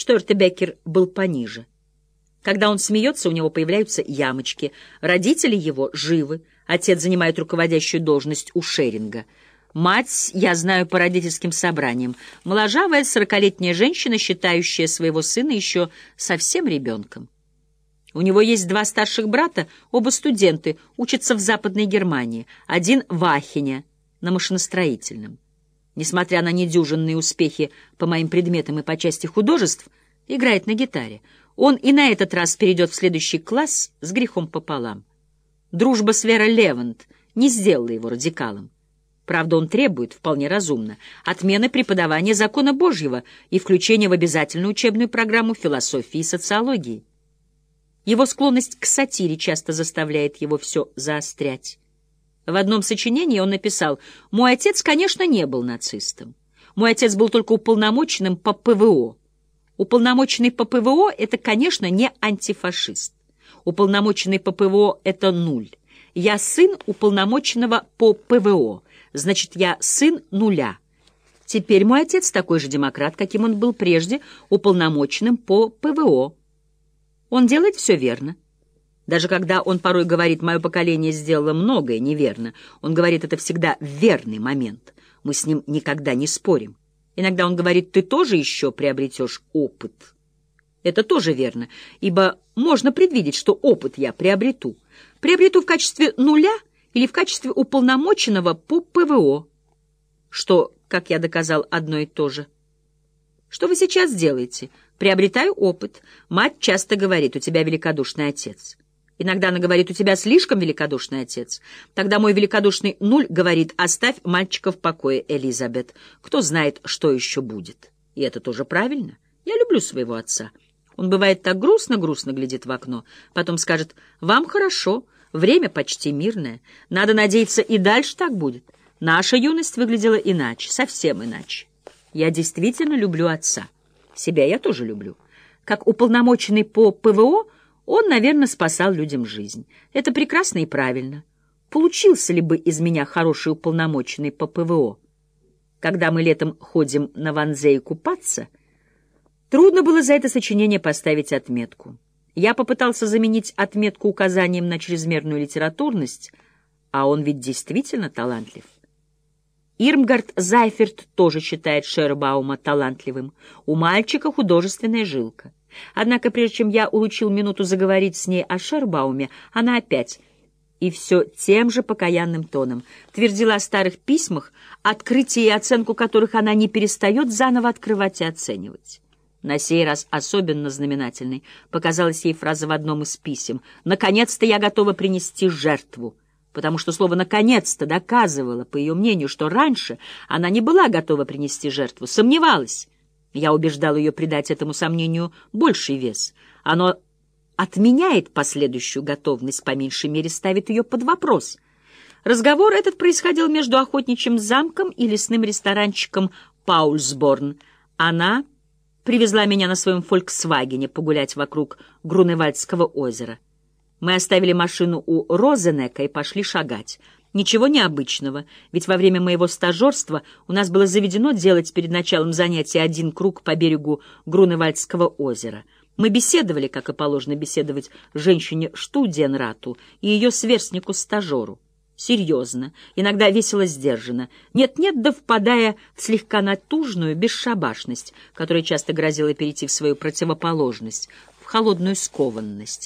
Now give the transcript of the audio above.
Штортебекер был пониже. Когда он смеется, у него появляются ямочки. Родители его живы. Отец занимает руководящую должность у Шеринга. Мать, я знаю по родительским собраниям, моложавая сорокалетняя женщина, считающая своего сына еще совсем ребенком. У него есть два старших брата, оба студенты, учатся в Западной Германии. Один в Ахене, на машиностроительном. Несмотря на недюжинные успехи по моим предметам и по части художеств, играет на гитаре. Он и на этот раз перейдет в следующий класс с грехом пополам. Дружба с Верой Левант не сделала его радикалом. Правда, он требует, вполне разумно, отмены преподавания закона Божьего и включения в обязательную учебную программу философии и социологии. Его склонность к сатире часто заставляет его все заострять. В одном сочинении он написал «Мой отец, конечно, не был нацистом. Мой отец был только уполномоченным по ПВО. Уполномоченный по ПВО — это, конечно, не антифашист. Уполномоченный по ПВО — это нуль. Я сын уполномоченного по ПВО, значит, я сын нуля. Теперь мой отец такой же демократ, каким он был прежде, уполномоченным по ПВО. Он делает все верно. Даже когда он порой говорит «мое поколение сделало многое неверно», он говорит это всегда верный момент. Мы с ним никогда не спорим. Иногда он говорит «ты тоже еще приобретешь опыт». Это тоже верно, ибо можно предвидеть, что опыт я приобрету. Приобрету в качестве нуля или в качестве уполномоченного по ПВО, что, как я доказал, одно и то же. Что вы сейчас делаете? Приобретаю опыт. Мать часто говорит, у тебя великодушный отец. Иногда она говорит, у тебя слишком великодушный отец. Тогда мой великодушный нуль говорит, оставь мальчика в покое, Элизабет. Кто знает, что еще будет. И это тоже правильно. Я люблю своего отца. Он бывает так грустно-грустно глядит в окно. Потом скажет, вам хорошо, время почти мирное. Надо надеяться, и дальше так будет. Наша юность выглядела иначе, совсем иначе. Я действительно люблю отца. Себя я тоже люблю. Как уполномоченный по ПВО, он, наверное, спасал людям жизнь. Это прекрасно и правильно. Получился ли бы из меня хороший уполномоченный по ПВО? Когда мы летом ходим на Ванзее купаться, трудно было за это сочинение поставить отметку. Я попытался заменить отметку указанием на чрезмерную литературность, а он ведь действительно талантлив. Ирмгард Зайферт тоже считает Шербаума талантливым. У мальчика художественная жилка. Однако, прежде чем я улучил минуту заговорить с ней о Шербауме, она опять, и все тем же покаянным тоном, твердила о старых письмах, открытие и оценку которых она не перестает заново открывать и оценивать. На сей раз особенно знаменательной показалась ей фраза в одном из писем «Наконец-то я готова принести жертву», потому что слово «наконец-то» доказывало, по ее мнению, что раньше она не была готова принести жертву, сомневалась, я убеждал ее придать этому сомнению больший вес. Оно отменяет последующую готовность, по меньшей мере ставит ее под вопрос. Разговор этот происходил между охотничьим замком и лесным ресторанчиком «Паульсборн». Она привезла меня на своем «Фольксвагене» погулять вокруг Груневальдского озера. Мы оставили машину у Розенека и пошли шагать. Ничего необычного, ведь во время моего стажерства у нас было заведено делать перед началом занятия один круг по берегу Груневальдского озера. Мы беседовали, как и положено беседовать женщине Штуденрату и ее сверстнику-стажеру. Серьезно, иногда весело сдержанно, нет-нет, да впадая в слегка натужную бесшабашность, которая часто грозила перейти в свою противоположность, в холодную скованность.